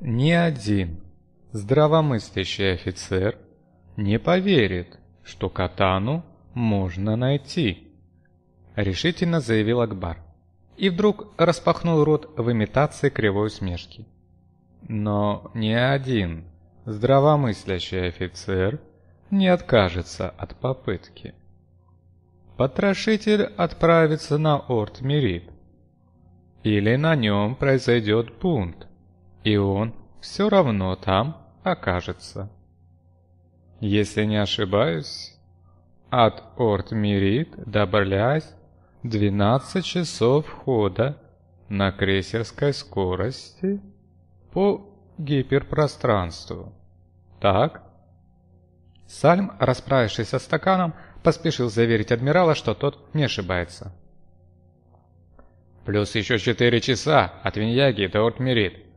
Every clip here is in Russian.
Ни один здравомыслящий офицер не поверит, что катану можно найти, решительно заявил Акбар. И вдруг распахнул рот в имитации кривой усмешки. Но ни один здравомыслящий офицер не откажется от попытки. Потрошитель отправится на Орт Мирит, или на нем произойдет бунт, и он все равно там окажется. Если не ошибаюсь, от Орт-Мирит до Барлясь 12 часов хода на крейсерской скорости по гиперпространству. Так? Сальм, расправившись со стаканом, поспешил заверить адмирала, что тот не ошибается. Плюс еще 4 часа от Виньяги до Ортмирит,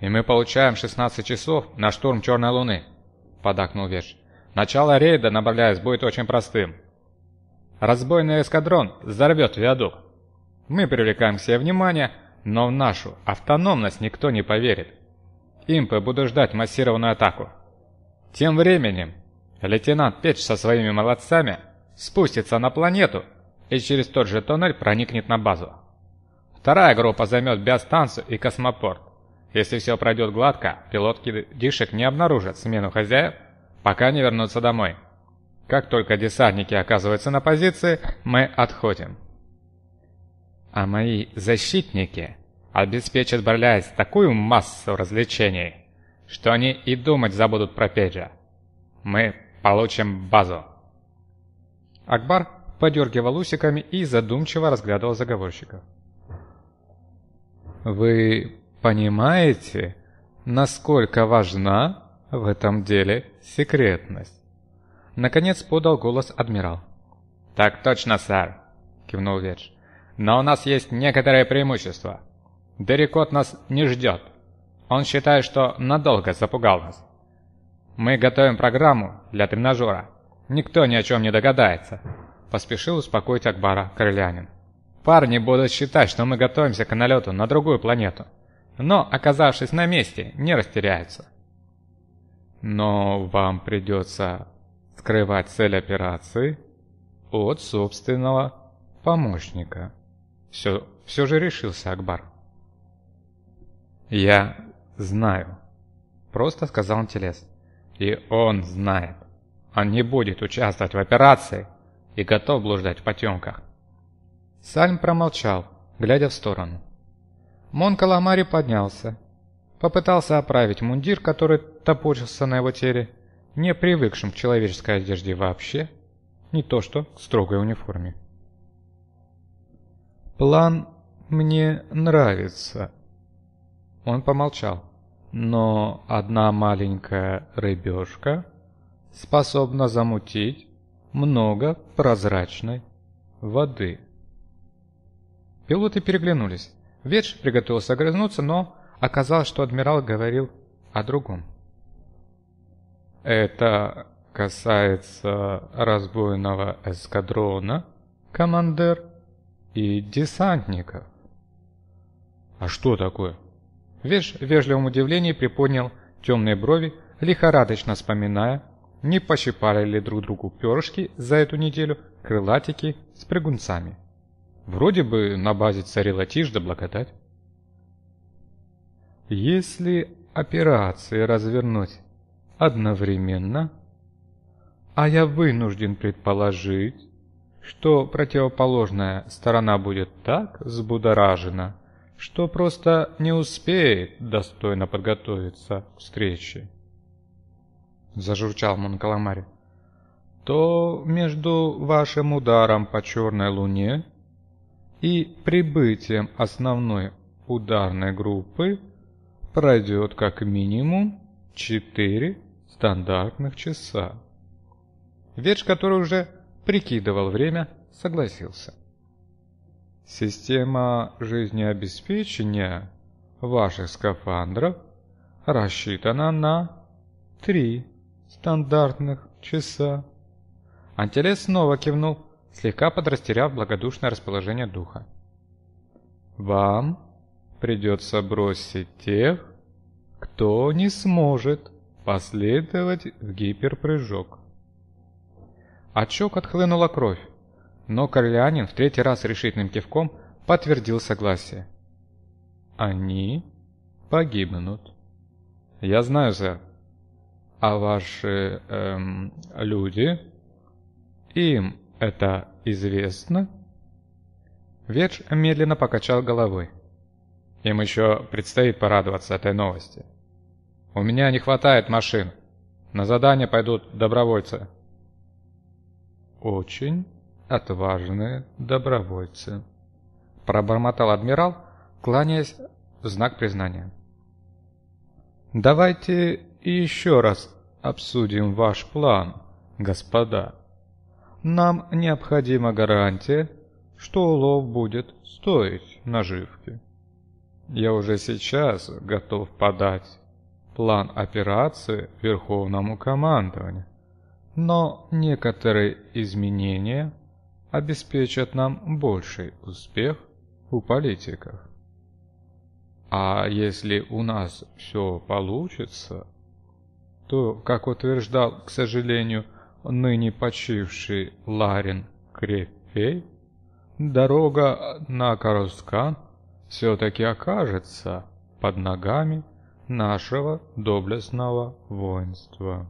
и мы получаем 16 часов на штурм Черной Луны, подакнул Веш. Начало рейда, набавляясь, будет очень простым. Разбойный эскадрон взорвет виадук. Мы привлекаем себе внимание, но в нашу автономность никто не поверит. Импы будут ждать массированную атаку. Тем временем лейтенант Петч со своими молодцами спустится на планету и через тот же тоннель проникнет на базу. Вторая группа займет биостанцию и космопорт. Если все пройдет гладко, пилотки дишек не обнаружат смену хозяев, пока не вернутся домой. Как только десантники оказываются на позиции, мы отходим. А мои защитники обеспечат Барляйс такую массу развлечений, что они и думать забудут про Педжа. Мы получим базу. Акбар подергивал усиками и задумчиво разглядывал заговорщиков. «Вы понимаете, насколько важна в этом деле секретность?» Наконец подал голос адмирал. «Так точно, сэр», — кивнул Ведж. «Но у нас есть некоторые преимущества. Дерекот нас не ждет. Он считает, что надолго запугал нас. Мы готовим программу для тренажера. Никто ни о чем не догадается», — поспешил успокоить Акбара крылянин. Парни будут считать, что мы готовимся к налету на другую планету. Но, оказавшись на месте, не растеряются. Но вам придется скрывать цель операции от собственного помощника. Все, все же решился Акбар. «Я знаю», — просто сказал Телес. «И он знает. Он не будет участвовать в операции и готов блуждать в потемках. Сальм промолчал, глядя в сторону. Мон Каламари поднялся. Попытался оправить мундир, который топорился на его теле, не привыкшим к человеческой одежде вообще, не то что к строгой униформе. «План мне нравится». Он помолчал. «Но одна маленькая рыбешка способна замутить много прозрачной воды». Пилоты переглянулись. Ветш приготовился огрызнуться, но оказалось, что адмирал говорил о другом. «Это касается разбойного эскадрона, командир, и десантников». «А что такое?» Веш в вежливом удивлении приподнял темные брови, лихорадочно вспоминая, не пощипали ли друг другу перышки за эту неделю крылатики с прыгунцами. Вроде бы на базе царила тишь да благодать. Если операции развернуть одновременно, а я вынужден предположить, что противоположная сторона будет так взбудоражена, что просто не успеет достойно подготовиться к встрече. Зажурчал Монкаламари. То между вашим ударом по черной луне и прибытием основной ударной группы пройдет как минимум 4 стандартных часа. Верш, который уже прикидывал время, согласился. Система жизнеобеспечения ваших скафандров рассчитана на 3 стандартных часа. Антелес снова кивнул слегка подрастеряв благодушное расположение духа. «Вам придется бросить тех, кто не сможет последовать в гиперпрыжок. От отхлынула кровь, но Корлянин в третий раз решительным кивком подтвердил согласие. Они погибнут. Я знаю, сэр. А ваши эм, люди? Им это известно? Ведж медленно покачал головой. Им еще предстоит порадоваться этой новости. У меня не хватает машин. На задание пойдут добровольцы. Очень отважные добровольцы. Пробормотал адмирал, кланяясь в знак признания. Давайте еще раз обсудим ваш план, господа. Нам необходима гарантия, что улов будет стоить наживки. Я уже сейчас готов подать план операции Верховному командованию, но некоторые изменения обеспечат нам больший успех у политиков. А если у нас все получится, то, как утверждал, к сожалению, ныне почивший Ларин Крепей, дорога на Карускан все-таки окажется под ногами нашего доблестного воинства.